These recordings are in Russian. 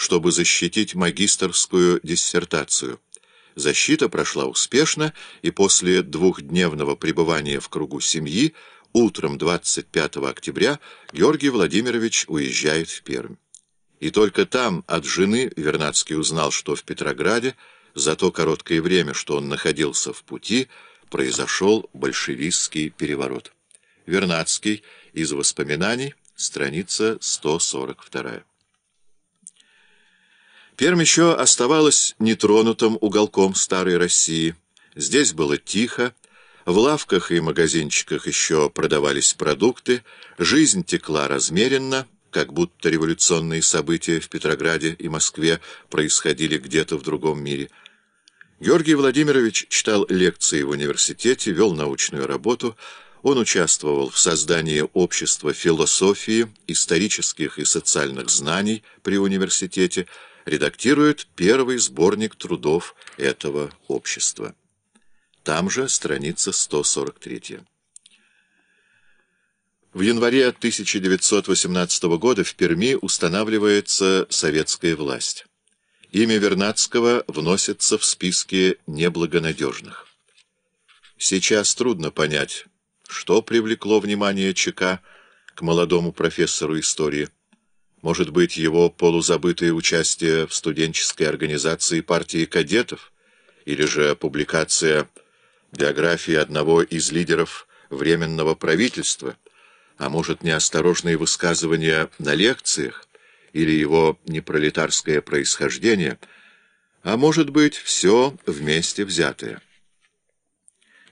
чтобы защитить магистерскую диссертацию. Защита прошла успешно, и после двухдневного пребывания в кругу семьи утром 25 октября Георгий Владимирович уезжает в Пермь. И только там от жены Вернадский узнал, что в Петрограде за то короткое время, что он находился в пути, произошел большевистский переворот. Вернадский из воспоминаний, страница 142. Пермь еще оставалась нетронутым уголком старой России. Здесь было тихо, в лавках и магазинчиках еще продавались продукты, жизнь текла размеренно, как будто революционные события в Петрограде и Москве происходили где-то в другом мире. Георгий Владимирович читал лекции в университете, вел научную работу, он участвовал в создании общества философии, исторических и социальных знаний при университете, редактирует первый сборник трудов этого общества. Там же страница 143. В январе 1918 года в Перми устанавливается советская власть. Имя Вернадского вносится в списки неблагонадежных. Сейчас трудно понять, что привлекло внимание ЧК к молодому профессору истории. Может быть, его полузабытое участие в студенческой организации партии кадетов, или же публикация биографии одного из лидеров Временного правительства – а может, неосторожные высказывания на лекциях? Или его непролетарское происхождение, а может быть, все вместе взятое.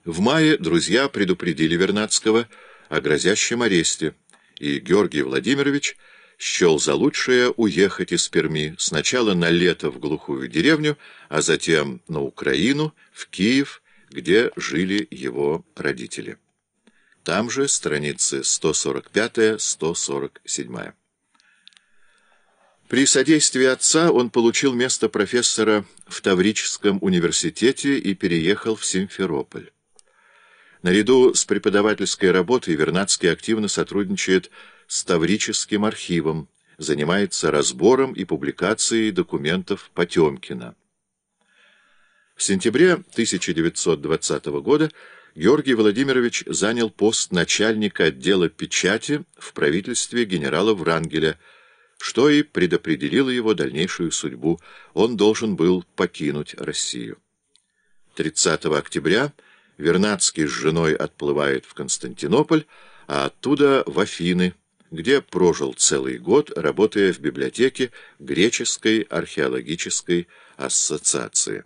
В мае друзья предупредили Вернадского о грозящем аресте, и Георгий Владимирович счел за лучшее уехать из Перми сначала на лето в глухую деревню, а затем на Украину, в Киев, где жили его родители. Там же страницы 145-147. При содействии отца он получил место профессора в Таврическом университете и переехал в Симферополь. Наряду с преподавательской работой Вернадский активно сотрудничает с Таврическим архивом, занимается разбором и публикацией документов Потемкина. В сентябре 1920 года Георгий Владимирович занял пост начальника отдела печати в правительстве генерала Врангеля, что и предопределило его дальнейшую судьбу. Он должен был покинуть Россию. 30 октября Вернадский с женой отплывает в Константинополь, а оттуда в Афины, где прожил целый год, работая в библиотеке Греческой археологической ассоциации.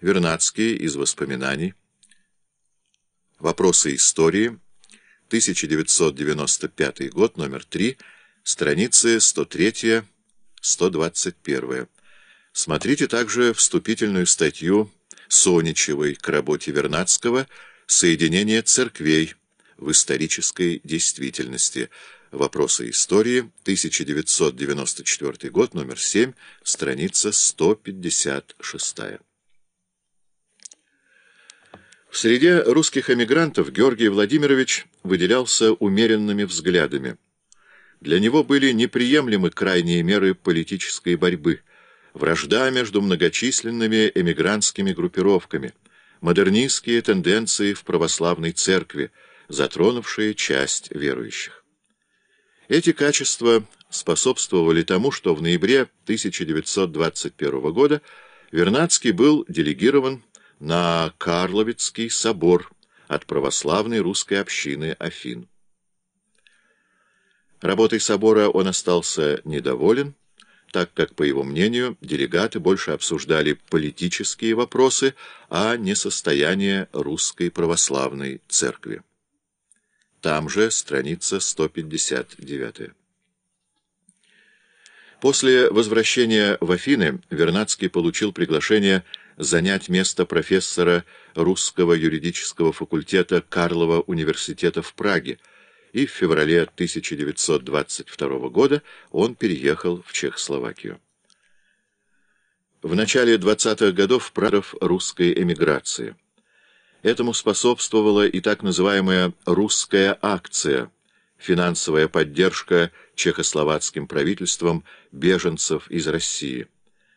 Вернадский из воспоминаний Вопросы истории. 1995 год, номер 3, страницы 103-121. Смотрите также вступительную статью Соничевой к работе Вернадского «Соединение церквей в исторической действительности». Вопросы истории. 1994 год, номер 7, страница 156. В среде русских эмигрантов Георгий Владимирович выделялся умеренными взглядами. Для него были неприемлемы крайние меры политической борьбы, вражда между многочисленными эмигрантскими группировками, модернистские тенденции в православной церкви, затронувшие часть верующих. Эти качества способствовали тому, что в ноябре 1921 года Вернадский был делегирован на Карловицкий собор от православной русской общины Афин. Работой собора он остался недоволен, так как, по его мнению, делегаты больше обсуждали политические вопросы, а не состояние русской православной церкви. Там же страница 159. После возвращения в Афины Вернадский получил приглашение занять место профессора русского юридического факультета Карлова университета в Праге, и в феврале 1922 года он переехал в Чехословакию. В начале 20-х годов Прадов русской эмиграции. Этому способствовала и так называемая «русская акция», финансовая поддержка чехословацким правительством беженцев из России.